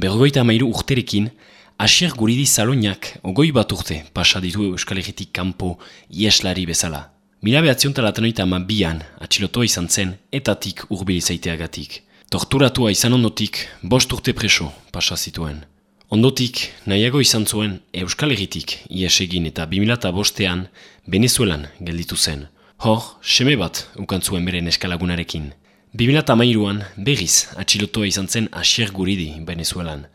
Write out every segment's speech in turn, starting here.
berrogeita amairu urterekin, Asier guridi zaloniak ogoi bat urte pasa ditu Euskal Herritik kanpo ieslari bezala. Mila behatzion talatanoita ama bian atxilotoa izan zen etatik urbilizaiteagatik. Torturatua izan ondotik bost urte preso pasa zituen. Ondotik nahiago izan zuen Euskal Herritik ies egin eta 2005 bostean Venezuelan gelditu zen. Hor, seme bat ukantzuen bere neskalagunarekin. 2008an berriz atxilotoa izan zen Asier guridi Venezuelan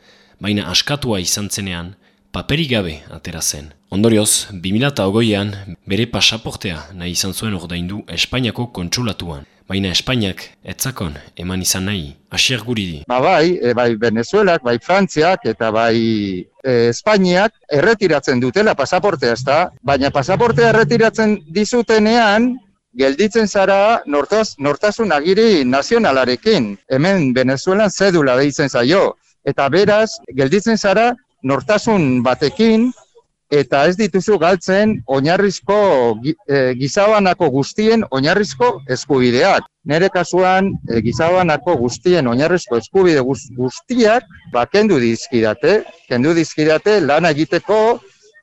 baina askatua izan zenean, paperi gabe atera zen. Ondorioz, 2008an bere pasaportea nahi izan zuen ordaindu Espainiako kontsulatuan. Baina Espainiak etzakon eman izan nahi, asier guridi. Ba bai, e, bai Venezuelak, bai Frantziak eta bai e, Espainiak erretiratzen dutela pasaportea ez da, baina pasaportea erretiratzen dizutenean, gelditzen zara nortaz, nortasun agiri nazionalarekin. Hemen Venezuelan zedula deitzen zaio eta beraz, gelditzen zara, nortasun batekin, eta ez dituzu galtzen oinarrizko e, gizabanako guztien oinarrizko eskubideak. Nere kasuan e, gizabanako guztien oinarrizko eskubide guztiak ba, kendu dizkidate, kendu dizkidate lan egiteko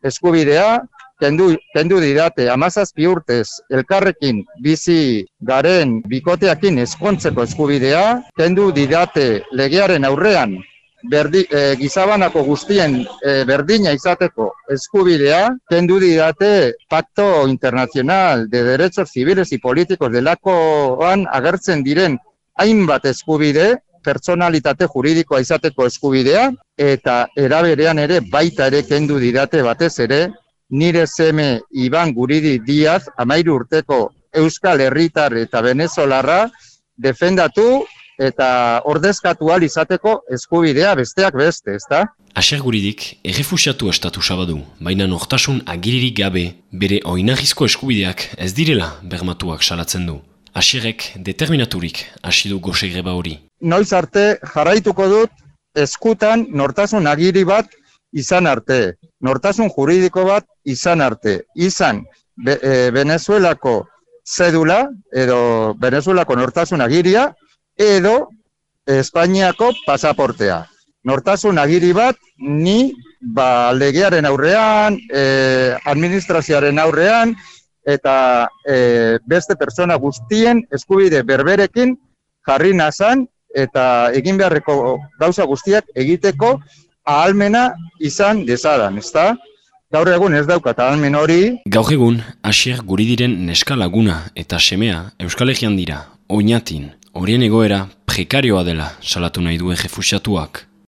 eskubidea, kendu, kendu didate amazazpi urtez elkarrekin bizi garen bikoteakin eskontzeko eskubidea, kendu didate legearen aurrean berdi, e, gizabanako guztien e, berdina izateko eskubidea, kendu didate Pacto Internacional de Derechos Civiles y Políticos delakoan agertzen diren hainbat eskubide, personalitate juridikoa izateko eskubidea, eta eraberean ere baita ere kendu didate batez ere, nire zeme Iban Guridi Diaz, amairu urteko Euskal Herritar eta Venezolarra, defendatu eta ordezkatu izateko eskubidea besteak beste, ezta? Aser guridik, errefusiatu estatu sabadu, baina nortasun agiririk gabe, bere oinahizko eskubideak ez direla bermatuak salatzen du. Asierek determinaturik hasi du goxe greba hori. Noiz arte jarraituko dut eskutan nortasun agiri bat izan arte, nortasun juridiko bat izan arte, izan be, e, Venezuelako zedula edo Venezuelako nortasun agiria, edo Espainiako pasaportea. Nortasun agiri bat, ni ba, legearen aurrean, e, administrazioaren aurrean, eta e, beste persona guztien eskubide berberekin jarri nazan, eta egin beharreko gauza guztiak egiteko ahalmena izan dezadan, ezta? Gaur egun ez daukat ahalmen hori. Gaur egun, asier guri diren neska laguna eta semea Euskal Egean dira, oinatin. Horien egoera prekarioa dela salatu nahi duen jefusiatuak.